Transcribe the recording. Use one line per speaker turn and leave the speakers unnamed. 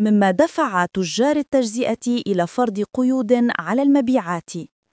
مما دفع تجار التجزئة إلى فرض قيود على المبيعات.